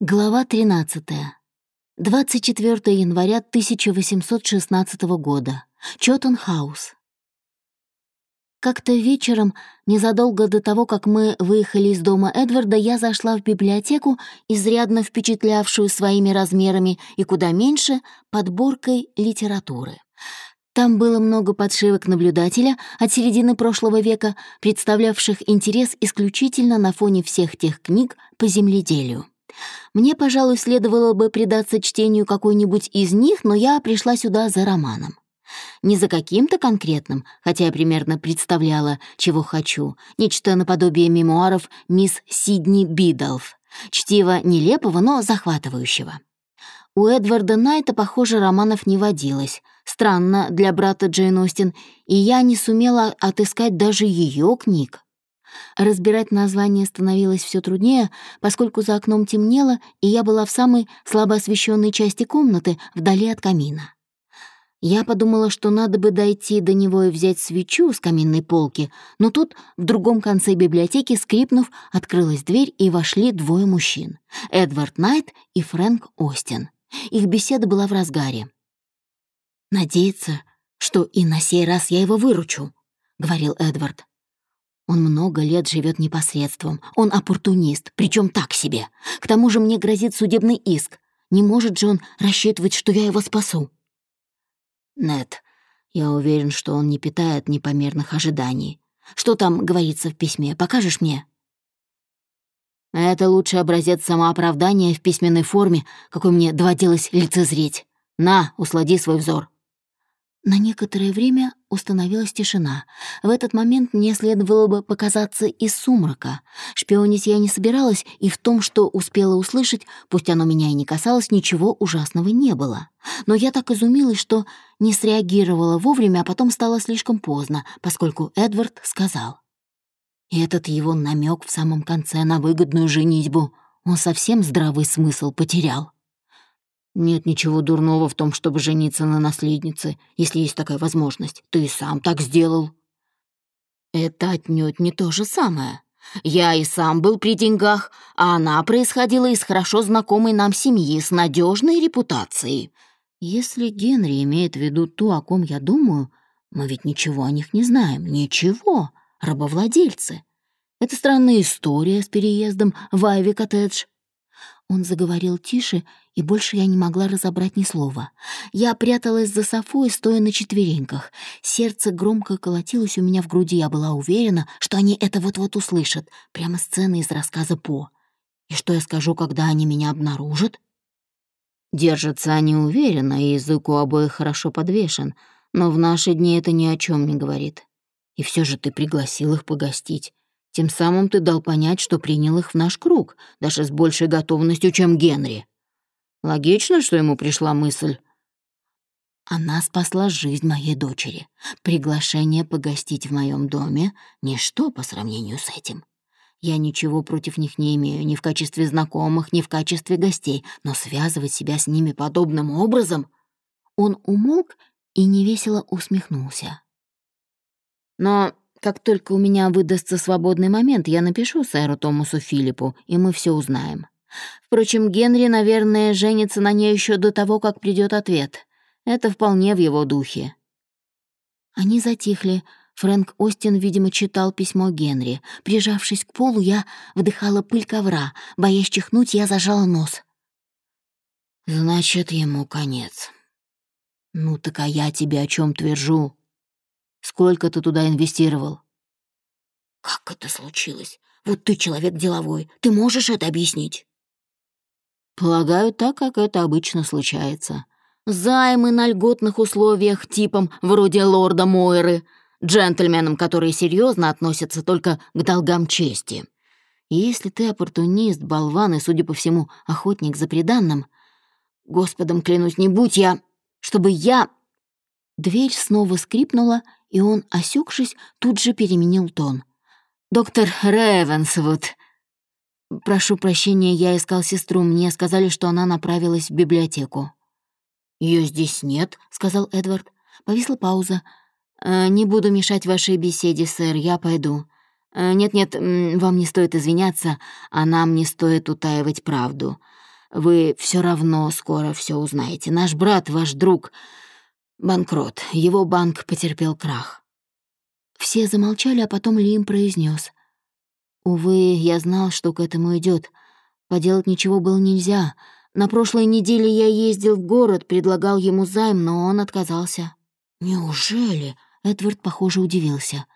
Глава 13. 24 января 1816 года. Чоттон-хаус. Как-то вечером, незадолго до того, как мы выехали из дома Эдварда, я зашла в библиотеку, изрядно впечатлявшую своими размерами и куда меньше подборкой литературы. Там было много подшивок наблюдателя от середины прошлого века, представлявших интерес исключительно на фоне всех тех книг по земледелию. Мне, пожалуй, следовало бы предаться чтению какой-нибудь из них, но я пришла сюда за романом. Не за каким-то конкретным, хотя я примерно представляла, чего хочу. Нечто наподобие мемуаров мисс Сидни Бидалф. Чтиво нелепого, но захватывающего. У Эдварда Найта, похоже, романов не водилось. Странно для брата Джейн Остин, и я не сумела отыскать даже ее книг. Разбирать название становилось все труднее, поскольку за окном темнело, и я была в самой слабо освещенной части комнаты, вдали от камина. Я подумала, что надо бы дойти до него и взять свечу с каминной полки, но тут, в другом конце библиотеки, скрипнув, открылась дверь, и вошли двое мужчин — Эдвард Найт и Фрэнк Остин. Их беседа была в разгаре. «Надеяться, что и на сей раз я его выручу», — говорил Эдвард. Он много лет живет непосредством. Он оппортунист, причем так себе. К тому же мне грозит судебный иск. Не может же он рассчитывать, что я его спасу. Нет, я уверен, что он не питает непомерных ожиданий. Что там говорится в письме? Покажешь мне? Это лучший образец самооправдания в письменной форме, какой мне доводилось лицезреть. На, услади свой взор. На некоторое время установилась тишина. В этот момент мне следовало бы показаться из сумрака. Шпионить я не собиралась, и в том, что успела услышать, пусть оно меня и не касалось, ничего ужасного не было. Но я так изумилась, что не среагировала вовремя, а потом стало слишком поздно, поскольку Эдвард сказал. И этот его намек в самом конце на выгодную женитьбу, он совсем здравый смысл потерял. Нет ничего дурного в том, чтобы жениться на наследнице, если есть такая возможность. Ты сам так сделал. Это отнюдь не то же самое. Я и сам был при деньгах, а она происходила из хорошо знакомой нам семьи с надежной репутацией. Если Генри имеет в виду ту, о ком я думаю, мы ведь ничего о них не знаем. Ничего. Рабовладельцы. Это странная история с переездом в Айви-коттедж. Он заговорил тише, и больше я не могла разобрать ни слова. Я пряталась за софой, стоя на четвереньках. Сердце громко колотилось у меня в груди. Я была уверена, что они это вот-вот услышат. Прямо сцена из рассказа По. И что я скажу, когда они меня обнаружат? Держатся они уверенно, и язык у обоих хорошо подвешен, но в наши дни это ни о чем не говорит. И все же ты пригласил их погостить. Тем самым ты дал понять, что принял их в наш круг, даже с большей готовностью, чем Генри. Логично, что ему пришла мысль. Она спасла жизнь моей дочери. Приглашение погостить в моем доме — ничто по сравнению с этим. Я ничего против них не имею, ни в качестве знакомых, ни в качестве гостей, но связывать себя с ними подобным образом... Он умолк и невесело усмехнулся. Но как только у меня выдастся свободный момент, я напишу сэру Томасу Филиппу, и мы все узнаем. Впрочем, Генри, наверное, женится на ней еще до того, как придет ответ. Это вполне в его духе. Они затихли. Фрэнк Остин, видимо, читал письмо Генри. Прижавшись к полу, я вдыхала пыль ковра. Боясь чихнуть, я зажала нос. «Значит, ему конец. Ну так а я тебе о чем твержу?» Сколько ты туда инвестировал?» «Как это случилось? Вот ты человек деловой. Ты можешь это объяснить?» «Полагаю, так, как это обычно случается. Займы на льготных условиях типом вроде лорда Мойры, джентльменам, которые серьезно относятся только к долгам чести. Если ты оппортунист, болван и, судя по всему, охотник за преданным, господом клянусь, не будь я, чтобы я...» Дверь снова скрипнула, и он, осекшись, тут же переменил тон. «Доктор Ревенсвуд!» «Прошу прощения, я искал сестру. Мне сказали, что она направилась в библиотеку». Ее здесь нет», — сказал Эдвард. Повисла пауза. «Э, «Не буду мешать вашей беседе, сэр, я пойду. Э, нет-нет, вам не стоит извиняться, а нам не стоит утаивать правду. Вы все равно скоро все узнаете. Наш брат, ваш друг, банкрот. Его банк потерпел крах». Все замолчали, а потом Лим произнес: «Увы, я знал, что к этому идет. Поделать ничего было нельзя. На прошлой неделе я ездил в город, предлагал ему займ, но он отказался». «Неужели?» — Эдвард, похоже, удивился.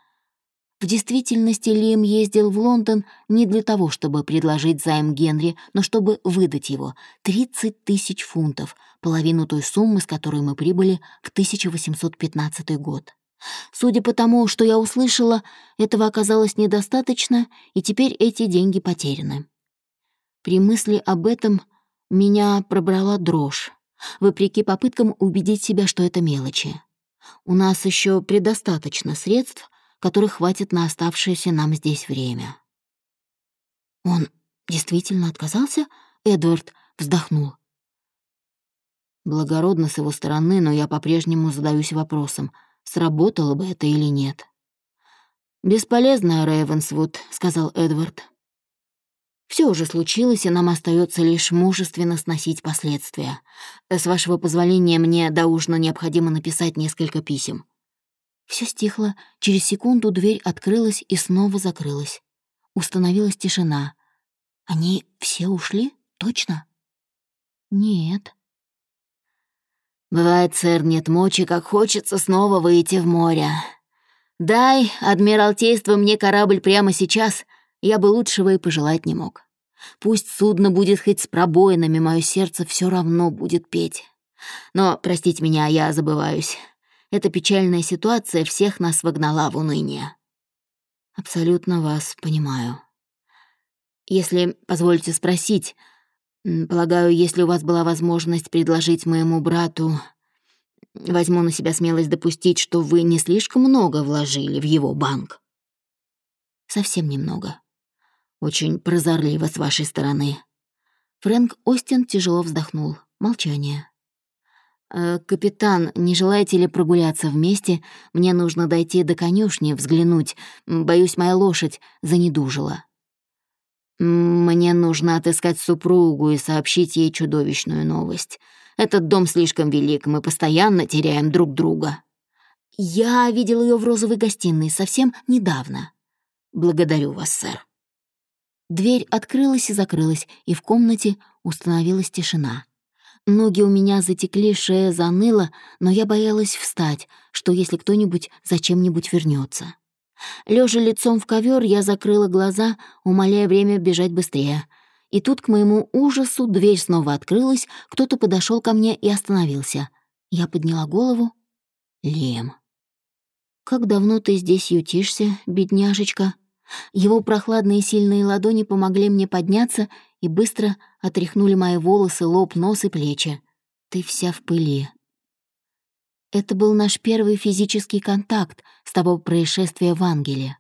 В действительности Лим ездил в Лондон не для того, чтобы предложить займ Генри, но чтобы выдать его — 30 тысяч фунтов, половину той суммы, с которой мы прибыли в 1815 год. Судя по тому, что я услышала, этого оказалось недостаточно, и теперь эти деньги потеряны. При мысли об этом меня пробрала дрожь, вопреки попыткам убедить себя, что это мелочи. У нас еще предостаточно средств, которых хватит на оставшееся нам здесь время. Он действительно отказался? Эдвард вздохнул. Благородно с его стороны, но я по-прежнему задаюсь вопросом, сработало бы это или нет. «Бесполезно, Рейвенсвуд», — сказал Эдвард. Все уже случилось, и нам остается лишь мужественно сносить последствия. С вашего позволения, мне до ужина необходимо написать несколько писем». Все стихло, через секунду дверь открылась и снова закрылась. Установилась тишина. Они все ушли? Точно? Нет. «Бывает, сэр, нет мочи, как хочется снова выйти в море. Дай, Адмиралтейство, мне корабль прямо сейчас, я бы лучшего и пожелать не мог. Пусть судно будет хоть с пробоинами, мое сердце все равно будет петь. Но, простите меня, я забываюсь. Эта печальная ситуация всех нас вогнала в уныние. Абсолютно вас понимаю. Если позволите спросить, полагаю, если у вас была возможность предложить моему брату... Возьму на себя смелость допустить, что вы не слишком много вложили в его банк. Совсем немного. Очень прозорливо с вашей стороны». Фрэнк Остин тяжело вздохнул. Молчание. «Э, «Капитан, не желаете ли прогуляться вместе? Мне нужно дойти до конюшни, взглянуть. Боюсь, моя лошадь занедужила». «Мне нужно отыскать супругу и сообщить ей чудовищную новость. Этот дом слишком велик, мы постоянно теряем друг друга». «Я видел ее в розовой гостиной совсем недавно». «Благодарю вас, сэр». Дверь открылась и закрылась, и в комнате установилась тишина. Ноги у меня затекли, шея заныла, но я боялась встать, что если кто-нибудь зачем-нибудь вернется. Лежа лицом в ковер, я закрыла глаза, умоляя время бежать быстрее. И тут, к моему ужасу, дверь снова открылась, кто-то подошел ко мне и остановился. Я подняла голову. Лем. «Как давно ты здесь ютишься, бедняжечка?» Его прохладные сильные ладони помогли мне подняться и быстро отряхнули мои волосы, лоб, нос и плечи. Ты вся в пыли. Это был наш первый физический контакт с того происшествия в Ангеле.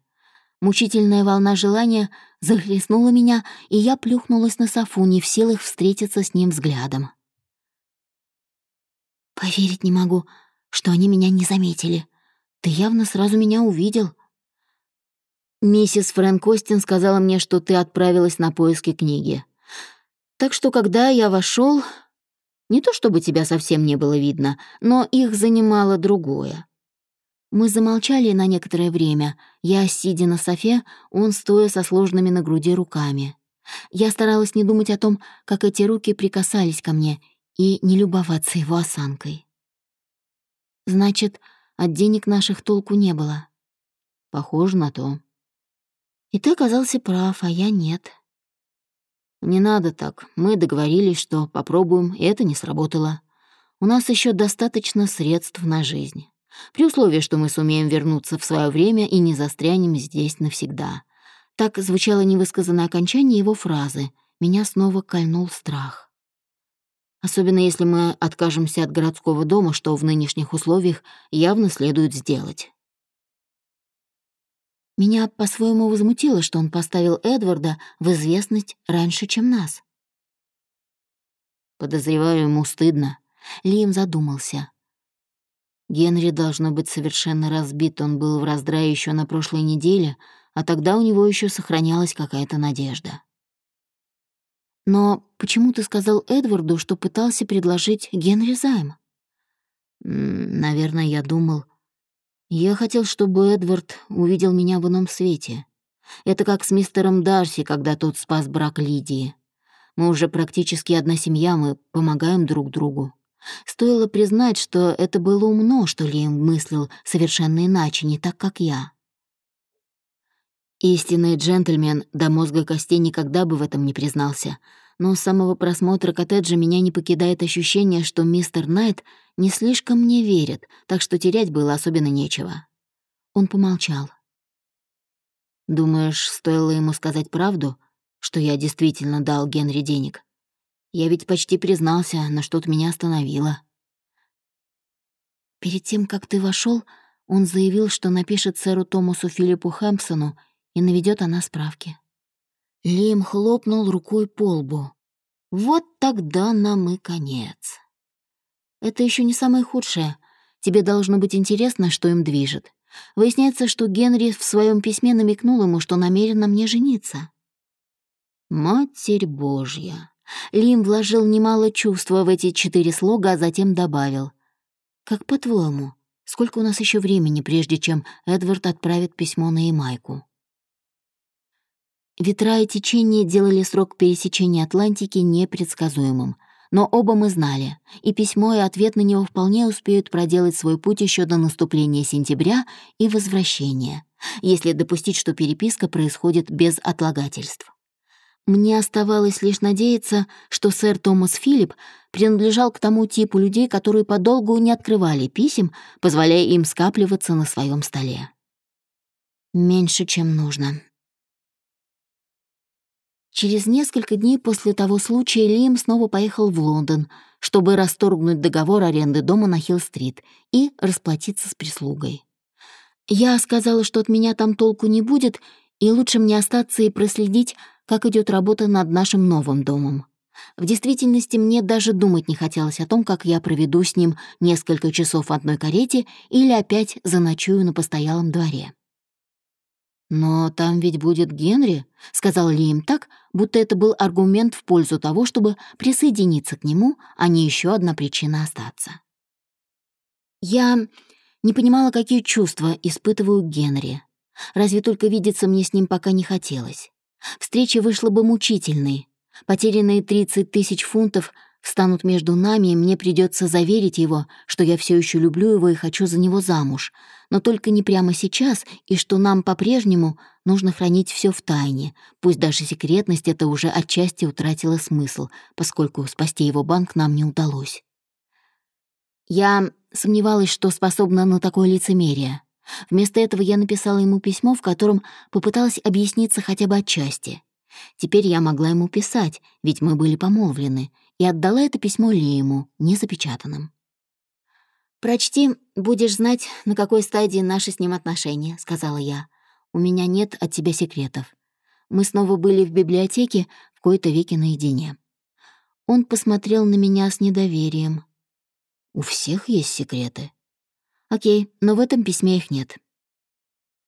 Мучительная волна желания захлестнула меня, и я плюхнулась на софу, не в силах встретиться с ним взглядом. «Поверить не могу, что они меня не заметили. Ты явно сразу меня увидел», Миссис Фрэнк Остин сказала мне, что ты отправилась на поиски книги. Так что, когда я вошел, не то чтобы тебя совсем не было видно, но их занимало другое. Мы замолчали на некоторое время. Я, сидя на софе, он стоя со сложными на груди руками. Я старалась не думать о том, как эти руки прикасались ко мне, и не любоваться его осанкой. Значит, от денег наших толку не было. Похоже на то. И ты оказался прав, а я нет. Не надо так. Мы договорились, что попробуем, и это не сработало. У нас еще достаточно средств на жизнь. При условии, что мы сумеем вернуться в свое время и не застрянем здесь навсегда. Так звучало невысказанное окончание его фразы. Меня снова кольнул страх. Особенно если мы откажемся от городского дома, что в нынешних условиях явно следует сделать. Меня по-своему возмутило, что он поставил Эдварда в известность раньше, чем нас. Подозреваю, ему стыдно. Лиам задумался. Генри должно быть совершенно разбит, он был в раздрае еще на прошлой неделе, а тогда у него еще сохранялась какая-то надежда. Но почему ты сказал Эдварду, что пытался предложить Генри займ? Наверное, я думал. Я хотел, чтобы Эдвард увидел меня в ином свете. Это как с мистером Дарси, когда тот спас брак Лидии. Мы уже практически одна семья, мы помогаем друг другу. Стоило признать, что это было умно, что Лиам мыслил совершенно иначе, не так, как я. Истинный джентльмен до мозга костей никогда бы в этом не признался, но с самого просмотра коттеджа меня не покидает ощущение, что мистер Найт не слишком мне верит, так что терять было особенно нечего. Он помолчал. «Думаешь, стоило ему сказать правду, что я действительно дал Генри денег? Я ведь почти признался, но что-то меня остановило». Перед тем, как ты вошел, он заявил, что напишет сэру Томасу Филиппу Хэмпсону и наведет она справки. Лим хлопнул рукой по лбу. «Вот тогда нам и конец. Это еще не самое худшее. Тебе должно быть интересно, что им движет. Выясняется, что Генри в своем письме намекнул ему, что намерен на мне жениться». «Матерь Божья!» Лим вложил немало чувства в эти четыре слога, а затем добавил. «Как по-твоему, сколько у нас еще времени, прежде чем Эдвард отправит письмо на Ямайку?» Ветра и течения делали срок пересечения Атлантики непредсказуемым. Но оба мы знали, и письмо, и ответ на него вполне успеют проделать свой путь еще до наступления сентября и возвращения, если допустить, что переписка происходит без отлагательств. Мне оставалось лишь надеяться, что сэр Томас Филипп принадлежал к тому типу людей, которые подолгу не открывали писем, позволяя им скапливаться на своем столе. Меньше, чем нужно. Через несколько дней после того случая Лиам снова поехал в Лондон, чтобы расторгнуть договор аренды дома на Хилл-стрит и расплатиться с прислугой. Я сказала, что от меня там толку не будет, и лучше мне остаться и проследить, как идет работа над нашим новым домом. В действительности мне даже думать не хотелось о том, как я проведу с ним несколько часов в одной карете или опять заночую на постоялом дворе. «Но там ведь будет Генри», — сказал Лием так, будто это был аргумент в пользу того, чтобы присоединиться к нему, а не еще одна причина остаться. Я не понимала, какие чувства испытываю Генри. Разве только видеться мне с ним пока не хотелось. Встреча вышла бы мучительной. Потерянные 30 тысяч фунтов встанут между нами, и мне придется заверить его, что я все еще люблю его и хочу за него замуж, но только не прямо сейчас, и что нам по-прежнему нужно хранить все в тайне, пусть даже секретность это уже отчасти утратила смысл, поскольку спасти его банк нам не удалось. Я сомневалась, что способна на такое лицемерие. Вместо этого я написала ему письмо, в котором попыталась объясниться хотя бы отчасти. Теперь я могла ему писать, ведь мы были помолвлены, и отдала это письмо Лиему, незапечатанным. «Прочти, будешь знать, на какой стадии наши с ним отношения», — сказала я. «У меня нет от тебя секретов. Мы снова были в библиотеке в кои-то веки наедине». Он посмотрел на меня с недоверием. «У всех есть секреты». «Окей, но в этом письме их нет».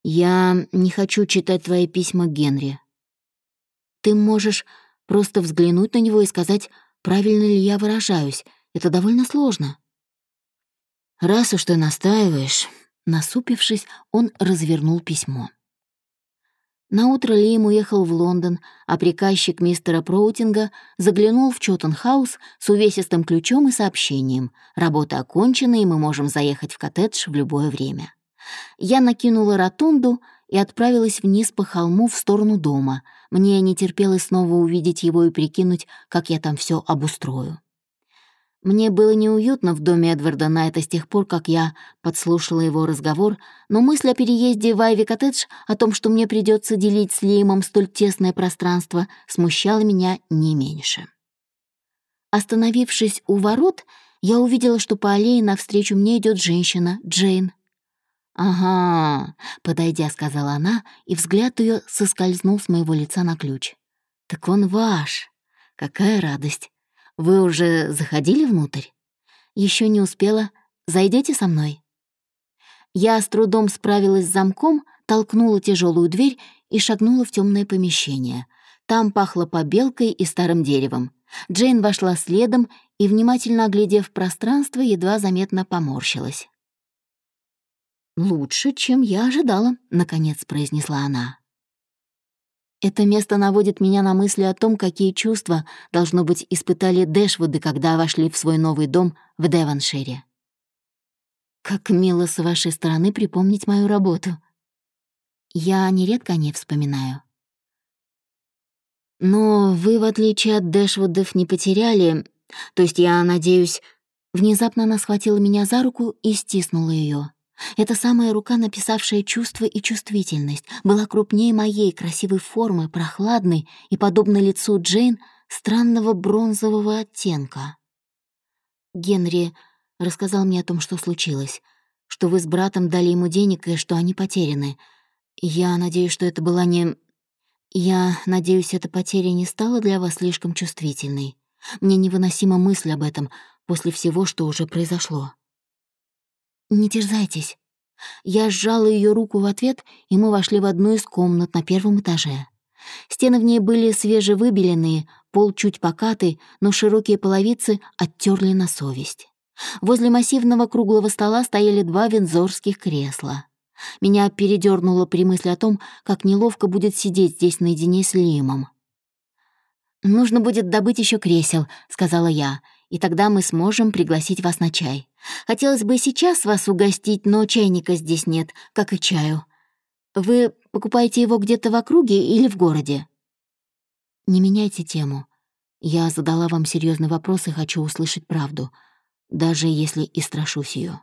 «Я не хочу читать твои письма Генри». «Ты можешь просто взглянуть на него и сказать, правильно ли я выражаюсь. Это довольно сложно». «Раз уж ты настаиваешь...» Насупившись, он развернул письмо. Наутро Лим уехал в Лондон, а приказчик мистера Проутинга заглянул в Чоттенхаус с увесистым ключом и сообщением. Работа окончена, и мы можем заехать в коттедж в любое время. Я накинула ротунду и отправилась вниз по холму в сторону дома. Мне не терпелось снова увидеть его и прикинуть, как я там все обустрою. Мне было неуютно в доме Эдварда Найта с тех пор, как я подслушала его разговор, но мысль о переезде в Айви Коттедж, о том, что мне придется делить с Леймом столь тесное пространство, смущала меня не меньше. Остановившись у ворот, я увидела, что по аллее навстречу мне идет женщина, Джейн. «Ага», — подойдя, сказала она, и взгляд ее соскользнул с моего лица на ключ. «Так он ваш! Какая радость! Вы уже заходили внутрь?» Еще не успела. Зайдете со мной?» Я с трудом справилась с замком, толкнула тяжелую дверь и шагнула в темное помещение. Там пахло побелкой и старым деревом. Джейн вошла следом и, внимательно оглядев пространство, едва заметно поморщилась. «Лучше, чем я ожидала», — наконец произнесла она. Это место наводит меня на мысли о том, какие чувства, должно быть, испытали Дэшвуды, когда вошли в свой новый дом в Девоншире. Как мило с вашей стороны припомнить мою работу. Я нередко не вспоминаю. Но вы, в отличие от Дэшвудов, не потеряли... То есть я надеюсь... Внезапно она схватила меня за руку и стиснула ее. Эта самая рука, написавшая чувство и чувствительность, была крупнее моей красивой формы, прохладной и, подобно лицу Джейн, странного бронзового оттенка. Генри рассказал мне о том, что случилось, что вы с братом дали ему денег и что они потеряны. Я надеюсь, что это была не... Я надеюсь, эта потеря не стала для вас слишком чувствительной. Мне невыносима мысль об этом после всего, что уже произошло. «Не терзайтесь». Я сжала ее руку в ответ, и мы вошли в одну из комнат на первом этаже. Стены в ней были свежевыбеленные, пол чуть покатый, но широкие половицы оттерли на совесть. Возле массивного круглого стола стояли два вензорских кресла. Меня передернуло при мысли о том, как неловко будет сидеть здесь наедине с Лимом. «Нужно будет добыть еще кресел», — сказала я, «и тогда мы сможем пригласить вас на чай. Хотелось бы сейчас вас угостить, но чайника здесь нет, как и чаю. Вы покупаете его где-то в округе или в городе?» «Не меняйте тему. Я задала вам серьезный вопрос и хочу услышать правду, даже если и страшусь ее.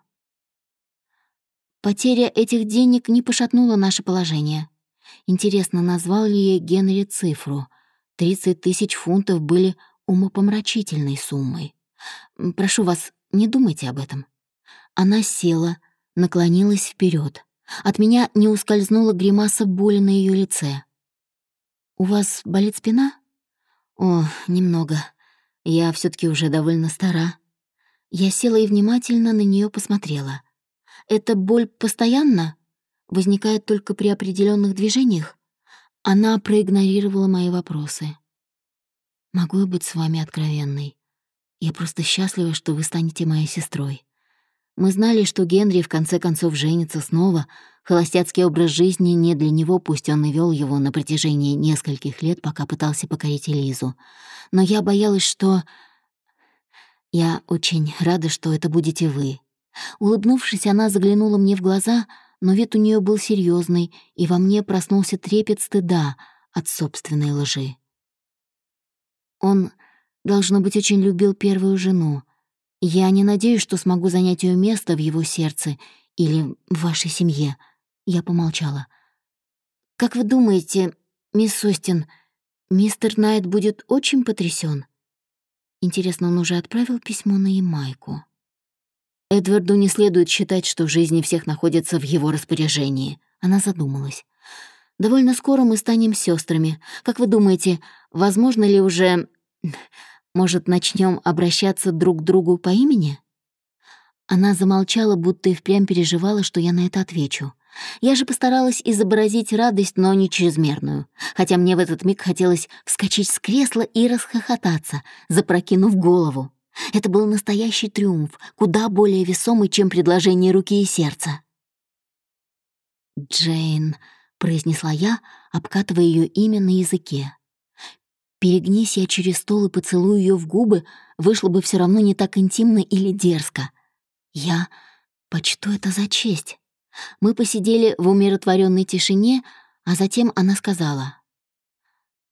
Потеря этих денег не пошатнула наше положение. Интересно, назвал ли ей Генри цифру? 30 тысяч фунтов были умопомрачительной суммой. Прошу вас, не думайте об этом. Она села, наклонилась вперед. От меня не ускользнула гримаса боли на ее лице. «У вас болит спина?» «О, немного. Я все таки уже довольно стара». Я села и внимательно на нее посмотрела. «Эта боль постоянно? Возникает только при определенных движениях?» Она проигнорировала мои вопросы. «Могу я быть с вами откровенной? Я просто счастлива, что вы станете моей сестрой. Мы знали, что Генри в конце концов женится снова. Холостяцкий образ жизни не для него, пусть он и вел его на протяжении нескольких лет, пока пытался покорить Элизу. Но я боялась, что... Я очень рада, что это будете вы. Улыбнувшись, она заглянула мне в глаза, но вид у нее был серьезный, и во мне проснулся трепет стыда от собственной лжи. Он Должно быть, очень любил первую жену. Я не надеюсь, что смогу занять ее место в его сердце или в вашей семье. Я помолчала. Как вы думаете, мисс Остин, мистер Найт будет очень потрясен? Интересно, он уже отправил письмо на Ямайку. Эдварду не следует считать, что жизни всех находятся в его распоряжении. Она задумалась. Довольно скоро мы станем сестрами. Как вы думаете, возможно ли уже может, начнем обращаться друг к другу по имени?» Она замолчала, будто и впрямь переживала, что я на это отвечу. Я же постаралась изобразить радость, но не чрезмерную, хотя мне в этот миг хотелось вскочить с кресла и расхохотаться, запрокинув голову. Это был настоящий триумф, куда более весомый, чем предложение руки и сердца. «Джейн», — произнесла я, обкатывая ее имя на языке. Перегнись я через стол и поцелую ее в губы, вышло бы все равно не так интимно или дерзко. Я почту это за честь. Мы посидели в умиротворенной тишине, а затем она сказала.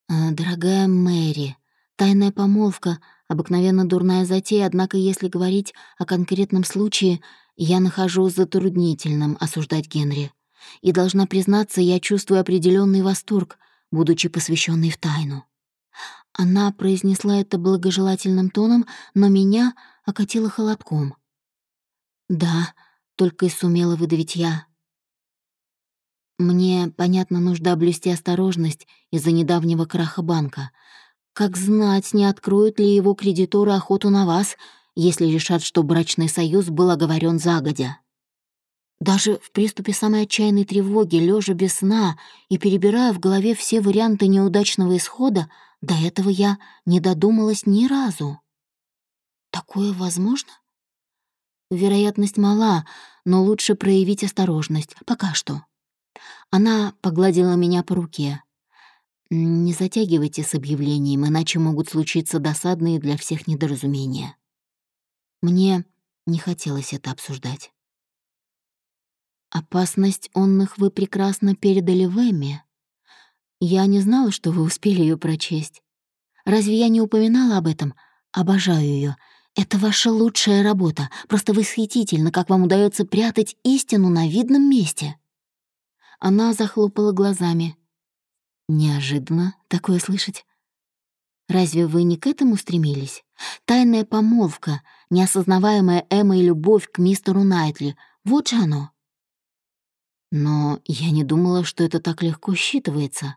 «Э, «Дорогая Мэри, тайная помолвка — обыкновенно дурная затея, однако если говорить о конкретном случае, я нахожу затруднительным осуждать Генри. И должна признаться, я чувствую определенный восторг, будучи посвященной в тайну. Она произнесла это благожелательным тоном, но меня окатило холодком. «Да», — только и сумела выдавить я. Мне, понятно, нужда блюсти осторожность из-за недавнего краха банка. Как знать, не откроют ли его кредиторы охоту на вас, если решат, что брачный союз был оговорен загодя. Даже в приступе самой отчаянной тревоги, лежа без сна и перебирая в голове все варианты неудачного исхода, до этого я не додумалась ни разу. Такое возможно? Вероятность мала, но лучше проявить осторожность. Пока что. Она погладила меня по руке. Не затягивайте с объявлением, иначе могут случиться досадные для всех недоразумения. Мне не хотелось это обсуждать. Опасность онных вы прекрасно передали в Эмме. Я не знала, что вы успели ее прочесть. Разве я не упоминала об этом? Обожаю ее. Это ваша лучшая работа. Просто восхитительно, как вам удается прятать истину на видном месте. Она захлопала глазами. Неожиданно такое слышать. Разве вы не к этому стремились? Тайная помолвка, неосознаваемая Эммой любовь к мистеру Найтли. Вот же оно. Но я не думала, что это так легко считывается.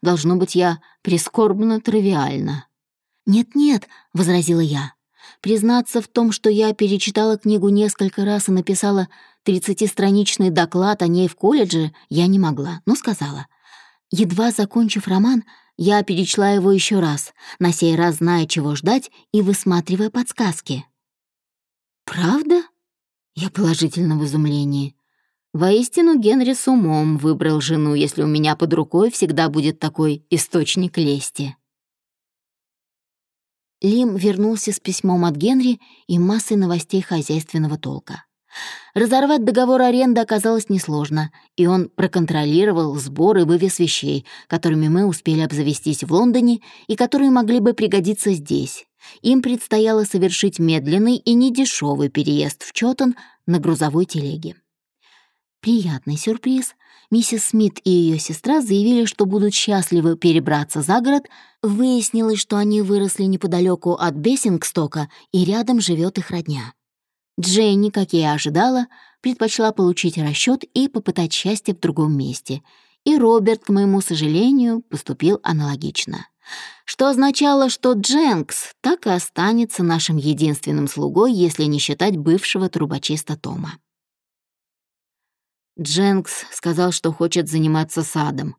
Должно быть, я прискорбно тривиальна. «Нет-нет», — возразила я. Признаться в том, что я перечитала книгу несколько раз и написала тридцатистраничный доклад о ней в колледже, я не могла, но сказала. Едва закончив роман, я перечла его еще раз, на сей раз зная, чего ждать и высматривая подсказки. «Правда?» Я положительно в изумлении. Воистину Генри с умом выбрал жену, если у меня под рукой всегда будет такой источник лести. Лим вернулся с письмом от Генри и массой новостей хозяйственного толка. Разорвать договор аренды оказалось несложно, и он проконтролировал сбор и вывез вещей, которыми мы успели обзавестись в Лондоне и которые могли бы пригодиться здесь. Им предстояло совершить медленный и недешевый переезд в Чотон на грузовой телеге. Приятный сюрприз. Миссис Смит и ее сестра заявили, что будут счастливы перебраться за город. Выяснилось, что они выросли неподалеку от Бессингстока, и рядом живет их родня. Дженни, как я и ожидала, предпочла получить расчет и попытать счастье в другом месте. И Роберт, к моему сожалению, поступил аналогично. Что означало, что Дженкс так и останется нашим единственным слугой, если не считать бывшего трубочиста Тома. Дженкс сказал, что хочет заниматься садом.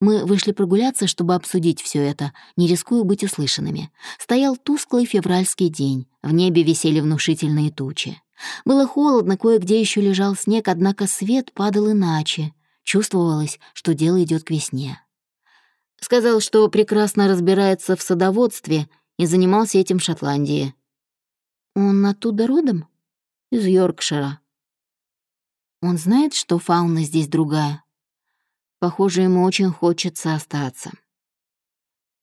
Мы вышли прогуляться, чтобы обсудить все это, не рискуя быть услышанными. Стоял тусклый февральский день, в небе висели внушительные тучи. Было холодно, кое-где еще лежал снег, однако свет падал иначе. Чувствовалось, что дело идет к весне. Сказал, что прекрасно разбирается в садоводстве и занимался этим в Шотландии. Он оттуда родом? Из Йоркшира. Он знает, что фауна здесь другая. Похоже, ему очень хочется остаться.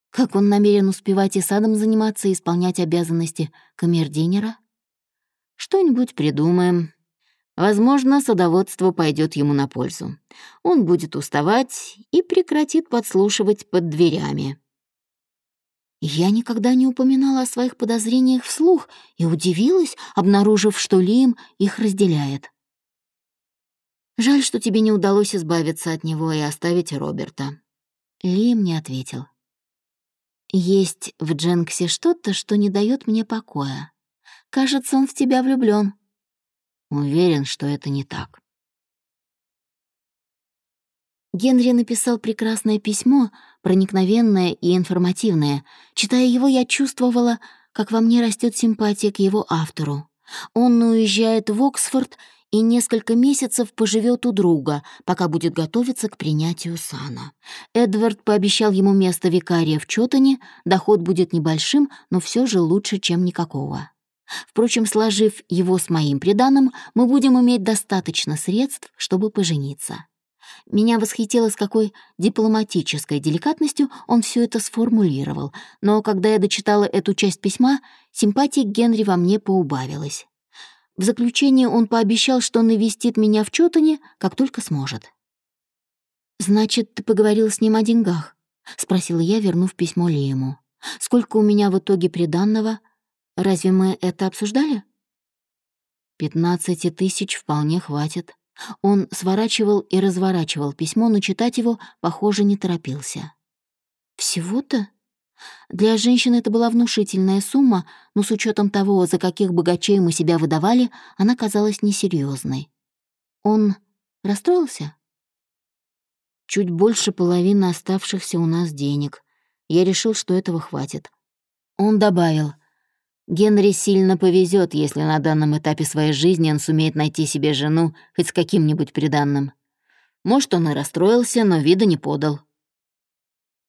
Как он намерен успевать и садом заниматься, и исполнять обязанности камердинера? Что-нибудь придумаем. Возможно, садоводство пойдет ему на пользу. Он будет уставать и прекратит подслушивать под дверями. Я никогда не упоминала о своих подозрениях вслух и удивилась, обнаружив, что Лим их разделяет. Жаль, что тебе не удалось избавиться от него и оставить Роберта. Лим не ответил. Есть в Дженксе что-то, что не дает мне покоя. Кажется, он в тебя влюблён. Уверен, что это не так. Генри написал прекрасное письмо, проникновенное и информативное. Читая его, я чувствовала, как во мне растет симпатия к его автору. Он уезжает в Оксфорд и несколько месяцев поживет у друга, пока будет готовиться к принятию сана. Эдвард пообещал ему место викария в Чотоне, доход будет небольшим, но все же лучше, чем никакого. Впрочем, сложив его с моим приданым, мы будем иметь достаточно средств, чтобы пожениться. Меня восхитило, с какой дипломатической деликатностью он все это сформулировал, но когда я дочитала эту часть письма, симпатия к Генри во мне поубавилась. В заключение он пообещал, что навестит меня в Чотоне, как только сможет. «Значит, ты поговорил с ним о деньгах?» — спросила я, вернув письмо Лиему. «Сколько у меня в итоге приданного? Разве мы это обсуждали?» «Пятнадцати тысяч вполне хватит». Он сворачивал и разворачивал письмо, но читать его, похоже, не торопился. «Всего-то?» Для женщины это была внушительная сумма, но с учетом того, за каких богачей мы себя выдавали, она казалась несерьезной. Он расстроился? Чуть больше половины оставшихся у нас денег. Я решил, что этого хватит. Он добавил, Генри сильно повезет, если на данном этапе своей жизни он сумеет найти себе жену хоть с каким-нибудь приданным. Может, он и расстроился, но вида не подал.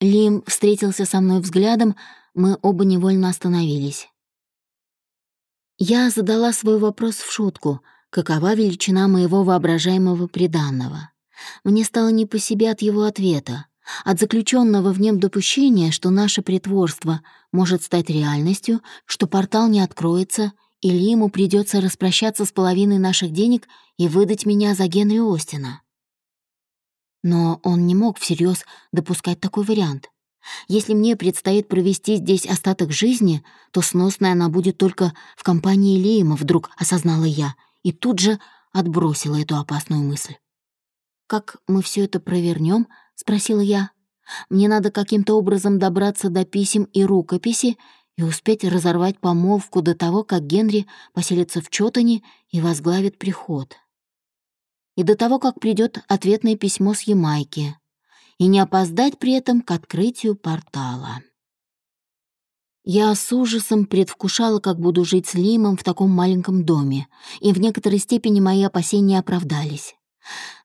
Лим встретился со мной взглядом, мы оба невольно остановились. Я задала свой вопрос в шутку, какова величина моего воображаемого приданного. Мне стало не по себе от его ответа, от заключенного в нем допущения, что наше притворство может стать реальностью, что портал не откроется, или ему придется распрощаться с половиной наших денег и выдать меня за Генри Остина. Но он не мог всерьез допускать такой вариант. Если мне предстоит провести здесь остаток жизни, то сносная она будет только в компании Лиема, вдруг осознала я, и тут же отбросила эту опасную мысль. «Как мы все это провернем? спросила я. «Мне надо каким-то образом добраться до писем и рукописи и успеть разорвать помолвку до того, как Генри поселится в Чотане и возглавит приход. И до того, как придет ответное письмо с Ямайки. И не опоздать при этом к открытию портала». Я с ужасом предвкушала, как буду жить с Лимом в таком маленьком доме, и в некоторой степени мои опасения оправдались.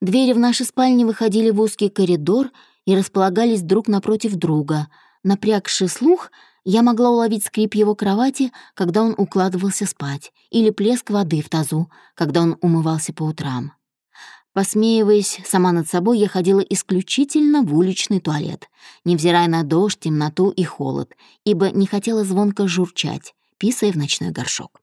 Двери в нашей спальне выходили в узкий коридор и располагались друг напротив друга. Напрягший слух, я могла уловить скрип его кровати, когда он укладывался спать, или плеск воды в тазу, когда он умывался по утрам. Посмеиваясь сама над собой, я ходила исключительно в уличный туалет, невзирая на дождь, темноту и холод, ибо не хотела звонко журчать, писая в ночной горшок.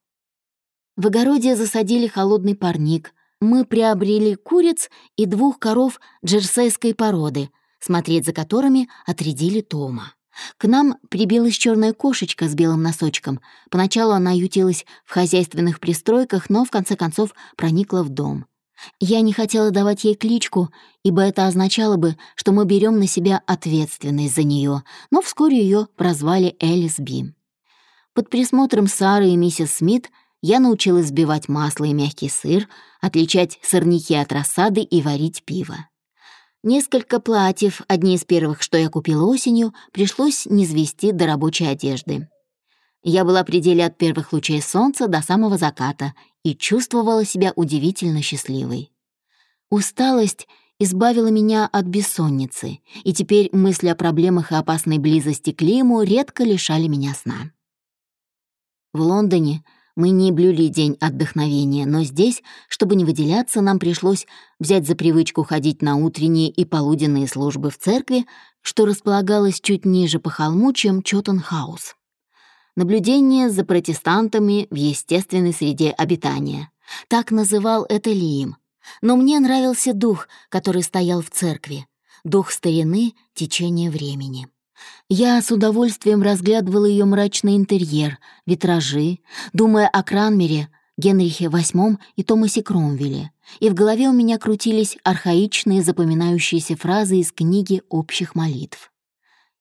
В огороде засадили холодный парник, мы приобрели куриц и двух коров джерсейской породы, смотреть за которыми отрядили Тома. К нам прибилась черная кошечка с белым носочком. Поначалу она ютилась в хозяйственных пристройках, но в конце концов проникла в дом. Я не хотела давать ей кличку, ибо это означало бы, что мы берем на себя ответственность за нее, но вскоре ее прозвали Элис Би. Под присмотром Сары и миссис Смит я научилась взбивать масло и мягкий сыр, отличать сорняки от рассады и варить пиво. Несколько платьев, одни из первых, что я купила осенью, пришлось низвести до рабочей одежды. Я была при деле от первых лучей солнца до самого заката и чувствовала себя удивительно счастливой. Усталость избавила меня от бессонницы, и теперь мысли о проблемах и опасной близости к Лиму редко лишали меня сна. В Лондоне мы не блюли день отдохновения, но здесь, чтобы не выделяться, нам пришлось взять за привычку ходить на утренние и полуденные службы в церкви, что располагалось чуть ниже по холму, чем Чоттенхаус. Наблюдение за протестантами в естественной среде обитания. Так называл это Лиим. Но мне нравился дух, который стоял в церкви. Дух старины, течения времени. Я с удовольствием разглядывала ее мрачный интерьер, витражи, думая о Кранмере, Генрихе VIII и Томасе Кромвеле, и в голове у меня крутились архаичные запоминающиеся фразы из книги общих молитв.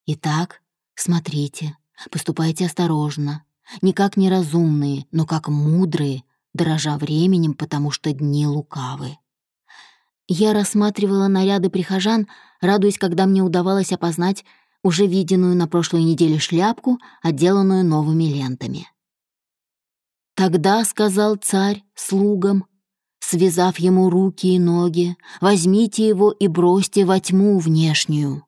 «Итак, смотрите, поступайте осторожно, не как неразумные, но как мудрые, дорожа временем, потому что дни лукавы». Я рассматривала наряды прихожан, радуясь, когда мне удавалось опознать уже виденную на прошлой неделе шляпку, отделанную новыми лентами. «Тогда, — сказал царь слугам, связав ему руки и ноги, возьмите его и бросьте во тьму внешнюю.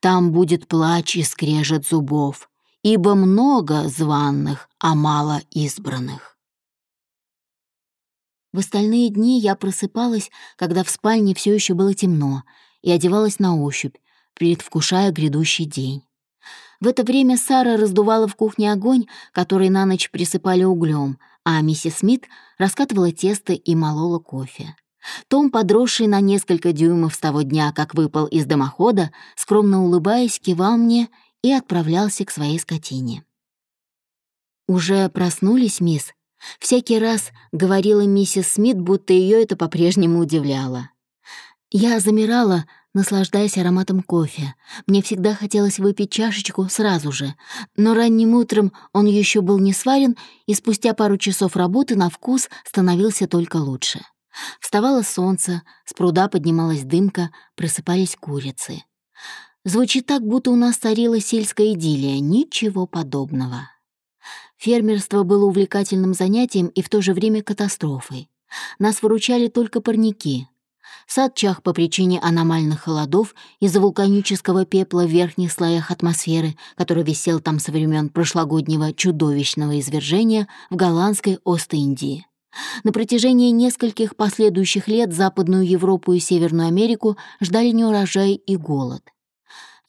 Там будет плач и скрежет зубов, ибо много званных, а мало избранных». В остальные дни я просыпалась, когда в спальне все еще было темно, и одевалась на ощупь, предвкушая грядущий день. В это время Сара раздувала в кухне огонь, который на ночь присыпали углем, а миссис Смит раскатывала тесто и молола кофе. Том, подросший на несколько дюймов с того дня, как выпал из дымохода, скромно улыбаясь, кивал мне и отправлялся к своей скотине. «Уже проснулись, мисс?» Всякий раз говорила миссис Смит, будто ее это по-прежнему удивляло. Я замирала, наслаждаясь ароматом кофе. Мне всегда хотелось выпить чашечку сразу же, но ранним утром он еще был не сварен, и спустя пару часов работы на вкус становился только лучше. Вставало солнце, с пруда поднималась дымка, просыпались курицы. Звучит так, будто у нас царила сельская идиллия, ничего подобного. Фермерство было увлекательным занятием и в то же время катастрофой. Нас выручали только парники. Сад чах по причине аномальных холодов из-за вулканического пепла в верхних слоях атмосферы, который висел там со времен прошлогоднего чудовищного извержения в голландской Ост-Индии. На протяжении нескольких последующих лет Западную Европу и Северную Америку ждали неурожай и голод.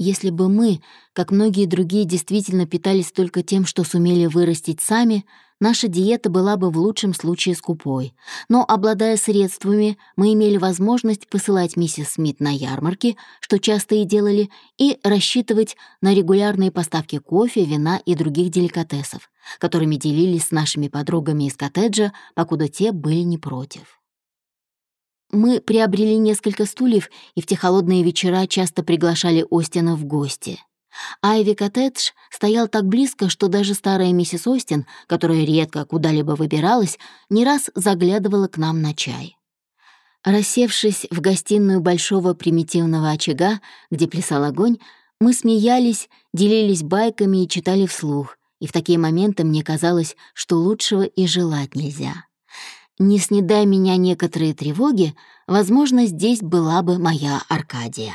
Если бы мы, как многие другие, действительно питались только тем, что сумели вырастить сами, наша диета была бы в лучшем случае скупой. Но, обладая средствами, мы имели возможность посылать миссис Смит на ярмарки, что часто и делали, и рассчитывать на регулярные поставки кофе, вина и других деликатесов, которыми делились с нашими подругами из коттеджа, покуда те были не против. Мы приобрели несколько стульев и в те холодные вечера часто приглашали Остина в гости. Айви Коттедж стоял так близко, что даже старая миссис Остин, которая редко куда-либо выбиралась, не раз заглядывала к нам на чай. Рассевшись в гостиную большого примитивного очага, где плясал огонь, мы смеялись, делились байками и читали вслух, и в такие моменты мне казалось, что лучшего и желать нельзя. Не снедай меня некоторые тревоги, возможно, здесь была бы моя Аркадия.